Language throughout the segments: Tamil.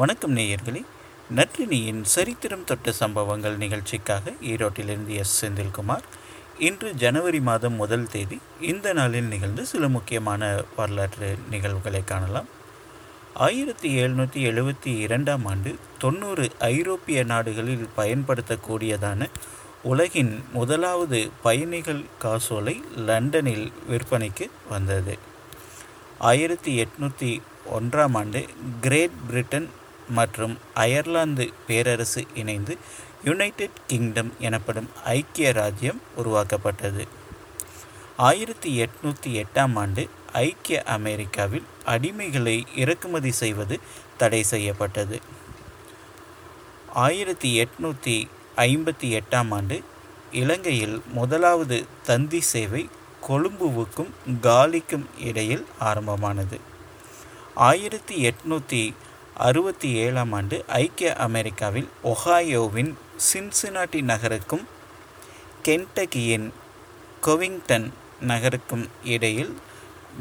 வணக்கம் நேயர்களே. நற்றினியின் சரித்திரம் தொட்ட சம்பவங்கள் நிகழ்ச்சிக்காக ஈரோட்டிலிருந்து எஸ் செந்தில்குமார் இன்று ஜனவரி மாதம் முதல் தேதி இந்த நாளில் நிகழ்ந்து சில முக்கியமான வரலாற்று நிகழ்வுகளை காணலாம். ஆயிரத்தி எழுநூற்றி எழுபத்தி இரண்டாம் ஆண்டு தொண்ணூறு ஐரோப்பிய நாடுகளில் பயன்படுத்தக்கூடியதான உலகின் முதலாவது பயணிகள் காசோலை லண்டனில் விற்பனைக்கு வந்தது. ஆயிரத்தி எட்நூற்றி ஒன்றாம் ஆண்டு கிரேட் பிரிட்டன் மற்றும் அயர்லாந்து பேரரசு இணைந்து யுனைடெட் கிங்டம் எனப்படும் ஐக்கிய ராஜ்யம் உருவாக்கப்பட்டது. ஆயிரத்தி எட்நூற்றி எட்டாம் ஆண்டு ஐக்கிய அமெரிக்காவில் அடிமைகளை இறக்குமதி செய்வது தடை செய்யப்பட்டது. ஆயிரத்தி எட்நூற்றி ஐம்பத்தி எட்டாம் ஆண்டு இலங்கையில் முதலாவது தந்தி சேவை கொழும்புவுக்கும் காலிக்கும் இடையில் ஆரம்பமானது. ஆயிரத்தி எட்நூற்றி அறுபத்தி ஏழாம் ஆண்டு ஐக்கிய அமெரிக்காவில் ஒஹாயோவின் சின்சினாட்டி நகருக்கும் கென்டகியின் கொவிங்டன் நகருக்கும் இடையில்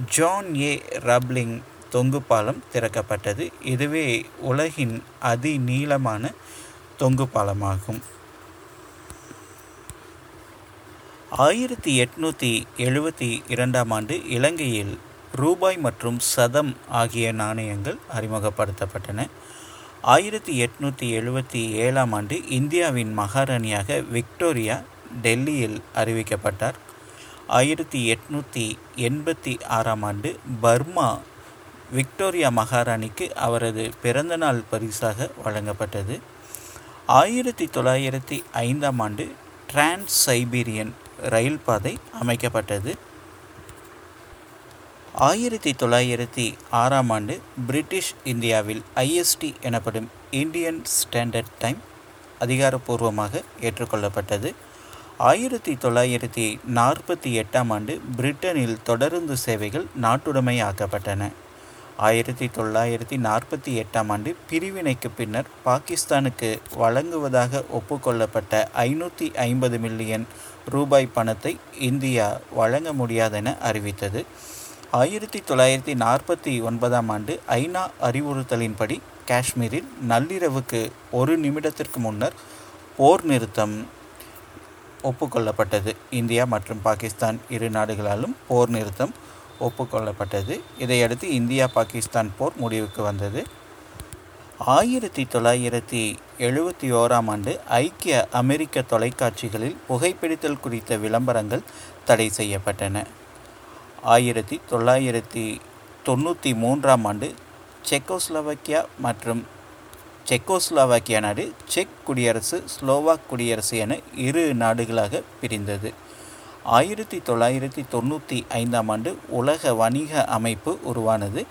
ஜான் ஏ. ரப்லிங் தொங்கு பாலம் திறக்கப்பட்டது. இதுவே உலகின் அதி நீளமான தொங்கு பாலமாகும். ஆயிரத்தி எட்நூற்றி எழுபத்தி இரண்டாம் ஆண்டு இலங்கையில் ரூபாய் மற்றும் சதம் ஆகிய நாணயங்கள் அறிமுகப்படுத்தப்பட்டன. ஆயிரத்தி எட்நூற்றி எழுபத்தி ஏழாம் ஆண்டு இந்தியாவின் மகாராணியாக விக்டோரியா டெல்லியில் அறிவிக்கப்பட்டார். ஆயிரத்தி எட்நூற்றி எண்பத்தி ஆறாம் ஆண்டு பர்மா விக்டோரியா மகாராணிக்கு அவரது பிறந்தநாள் பரிசாக வழங்கப்பட்டது. ஆயிரத்தி தொள்ளாயிரத்தி ஐந்தாம் ஆண்டு டிரான்ஸ் சைபீரியன் ரயில் பாதை அமைக்கப்பட்டது. ஆயிரத்தி தொள்ளாயிரத்தி ஆறாம் ஆண்டு பிரிட்டிஷ் இந்தியாவில் ஐஎஸ்டி எனப்படும் இந்தியன் ஸ்டாண்டர்ட் டைம் அதிகாரப்பூர்வமாக ஏற்றுக்கொள்ளப்பட்டது. ஆயிரத்தி தொள்ளாயிரத்தி நாற்பத்தி எட்டாம் ஆண்டு பிரிட்டனில் தொடருந்து சேவைகள் நாட்டுடைமையாக்கப்பட்டன. ஆயிரத்தி தொள்ளாயிரத்தி நாற்பத்தி எட்டாம் ஆண்டு பிரிவினைக்கு பின்னர் பாகிஸ்தானுக்கு வழங்குவதாக ஒப்புக்கொள்ளப்பட்ட ஐநூற்றி ஐம்பது மில்லியன் ரூபாய் பணத்தை இந்தியா வழங்க முடியாதென அறிவித்தது. ஆயிரத்தி தொள்ளாயிரத்தி நாற்பத்தி ஒன்பதாம் ஆண்டு ஐநா அறிவுறுத்தலின்படி காஷ்மீரில் நள்ளிரவுக்கு ஒரு நிமிடத்திற்கு முன்னர் போர் நிறுத்தம் ஒப்புக்கொள்ளப்பட்டது. இந்தியா மற்றும் பாகிஸ்தான் இரு நாடுகளாலும் போர் நிறுத்தம் ஒப்புக்கொள்ளப்பட்டது. இதையடுத்து இந்தியா பாகிஸ்தான் போர் முடிவுக்கு வந்தது. ஆயிரத்தி தொள்ளாயிரத்தி எழுபத்தி ஓராம் ஆண்டு ஐக்கிய அமெரிக்க தொலைக்காட்சிகளில் புகைப்பிடித்தல் குறித்த விளம்பரங்கள் தடை செய்யப்பட்டன. ஆயிரத்தி தொள்ளாயிரத்தி தொண்ணூற்றி மூன்றாம் ஆண்டு செக்கோஸ்லோவாக்கியா மற்றும் செக்கோஸ்லோவாக்கியா நாடு செக் குடியரசு ஸ்லோவாக் குடியரசு என இரு நாடுகளாக பிரிந்தது. ஆயிரத்தி தொள்ளாயிரத்தி தொண்ணூற்றி ஐந்தாம் ஆண்டு உலக வணிக அமைப்பு உருவானது.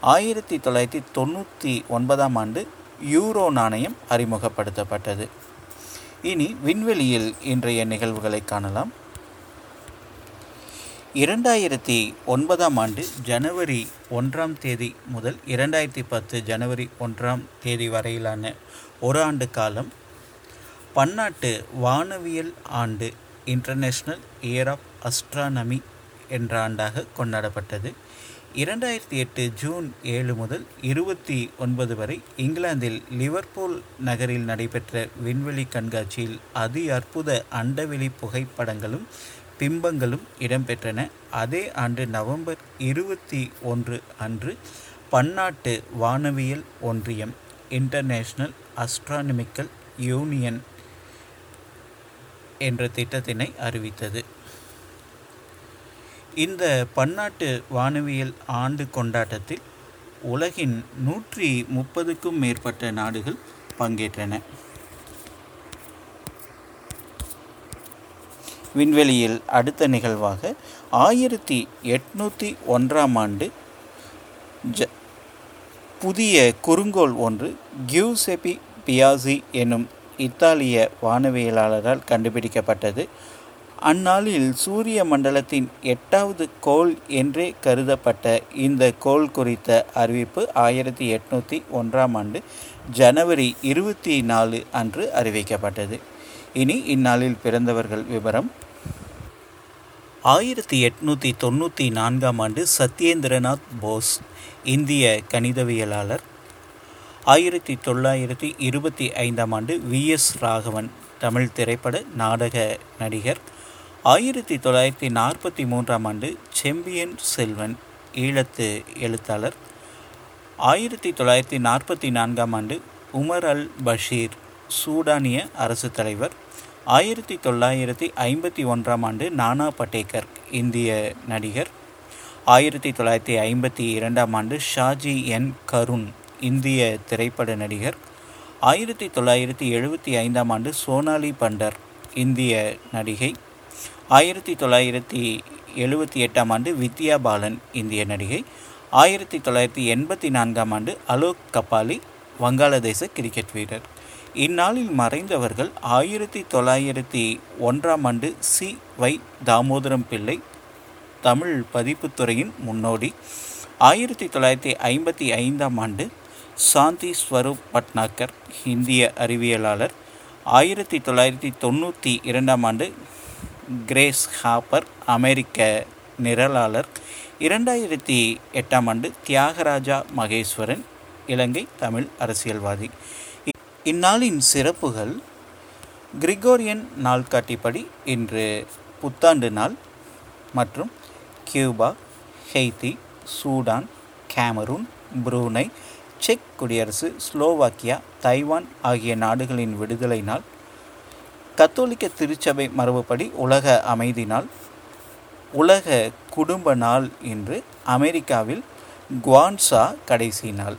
ஆயிரத்தி தொள்ளாயிரத்தி தொண்ணூற்றி ஒன்பதாம் ஆண்டு யூரோ நாணயம் அறிமுகப்படுத்தப்பட்டது. இனி விண்வெளியில் இன்றைய நிகழ்வுகளை காணலாம். இரண்டாயிரத்தி ஒன்பதாம் ஆண்டு ஜனவரி ஒன்றாம் தேதி முதல் இரண்டாயிரத்தி பத்து ஜனவரி ஒன்றாம் தேதி வரையிலான ஒரு ஆண்டு காலம் பன்னாட்டு வானவியல் ஆண்டு இன்டர்நேஷ்னல் இயர் ஆஃப் அஸ்ட்ரானமி என்ற ஆண்டாக கொண்டாடப்பட்டது. இரண்டாயிரத்தி எட்டு ஜூன் ஏழு முதல் இருபத்தி ஒன்பது வரை இங்கிலாந்தில் லிவர்பூல் நகரில் நடைபெற்ற விண்வெளி கண்காட்சியில் அதி அற்புத அண்டவெளி புகைப்படங்களும் பிம்பங்களும் இடம்பெற்றன. அதே ஆண்டு நவம்பர் இருபத்தி ஒன்று அன்று பன்னாட்டு வானவியல் ஒன்றியம் இன்டர்நேஷ்னல் அஸ்ட்ரானமிக்கல் யூனியன் என்ற திட்டத்தினை அறிவித்தது. இந்த பன்னாட்டு வானவியல் ஆண்டு கொண்டாட்டத்தில் உலகின் நூற்றி முப்பதுக்கும் மேற்பட்ட நாடுகள் பங்கேற்றன. விண்வெளியில் அடுத்த நிகழ்வாக ஆயிரத்தி எட்நூற்றி ஒன்றாம் ஆண்டு ஜ புதிய குறுங்கோள் ஒன்று கியூசெபி பியாசி எனும் இத்தாலிய வானவியலாளரால் கண்டுபிடிக்கப்பட்டது. அந்நாளில் சூரிய மண்டலத்தின் எட்டாவது கோள் என்றே கருதப்பட்ட இந்த கோள் குறித்த அறிவிப்பு ஆயிரத்தி எட்நூற்றி ஒன்றாம் ஆண்டு ஜனவரி இருபத்தி நாலு அன்று அறிவிக்கப்பட்டது. இனி இந்நாளில் பிறந்தவர்கள் விவரம். ஆயிரத்தி எட்நூற்றி தொண்ணூற்றி நான்காம் ஆண்டு சத்யேந்திரநாத் போஸ் இந்திய கணிதவியலாளர். ஆயிரத்தி தொள்ளாயிரத்தி இருபத்தி ஐந்தாம் ஆண்டு வி எஸ் ராகவன் தமிழ் திரைப்பட நாடக நடிகர். ஆயிரத்தி தொள்ளாயிரத்தி நாற்பத்தி மூன்றாம் ஆண்டு செம்பியன் செல்வன் ஈழத்து எழுத்தாளர். ஆயிரத்தி தொள்ளாயிரத்தி நாற்பத்தி நான்காம் ஆண்டு உமர் அல் பஷீர் சூடானிய அரசு தலைவர். ஆயிரத்தி தொள்ளாயிரத்தி ஐம்பத்தி ஒன்றாம் ஆண்டு நானா பட்டேக்கர் இந்திய நடிகர். ஆயிரத்தி தொள்ளாயிரத்தி ஐம்பத்தி இரண்டாம் ஆண்டு ஷாஜி என் கருண் இந்திய திரைப்பட நடிகர். ஆயிரத்தி தொள்ளாயிரத்தி எழுபத்தி ஐந்தாம் ஆண்டு சோனாலி பண்டர் இந்திய நடிகை. ஆயிரத்தி தொள்ளாயிரத்தி எழுபத்தி எட்டாம் ஆண்டு வித்யா பாலன் இந்திய நடிகை. ஆயிரத்தி தொள்ளாயிரத்தி எண்பத்தி நான்காம் ஆண்டு அலோக் கபாலி வங்காளதேச கிரிக்கெட் வீரர். இந்நாளில் மறைந்தவர்கள் ஆயிரத்தி தொள்ளாயிரத்தி ஒன்றாம் ஆண்டு சி. வை. தாமோதரம் பிள்ளை தமிழ் பதிப்புத்துறையின் முன்னோடி. ஆயிரத்தி தொள்ளாயிரத்தி ஐம்பத்தி ஐந்தாம் ஆண்டு சாந்தி ஸ்வரூப் பட்னாகர் இந்திய அறிவியலாளர். ஆயிரத்தி தொள்ளாயிரத்தி தொண்ணூற்றி இரண்டாம் ஆண்டு கிரேஸ் ஹாப்பர் அமெரிக்க நிரலாளர். இரண்டாயிரத்தி எட்டாம் ஆண்டு தியாகராஜா மகேஸ்வரன் இலங்கை தமிழ் அரசியல்வாதி. இந்நாளின் சிறப்புகள் கிரிகோரியன் நாள்காட்டிப்படி இன்று புத்தாண்டு நாள் மற்றும் Cuba Haiti Sudan Cameroon Brunei check குடியரசு ஸ்லோவாக்கியா தைவான் ஆகிய நாடுகளின் விடுதலை நாள் கத்தோலிக்க திருச்சபை மரபுப்படி உலக அமைதி நாள் உலக குடும்ப நாள் என்று அமெரிக்காவில் குவான்சா கடைசி நாள்.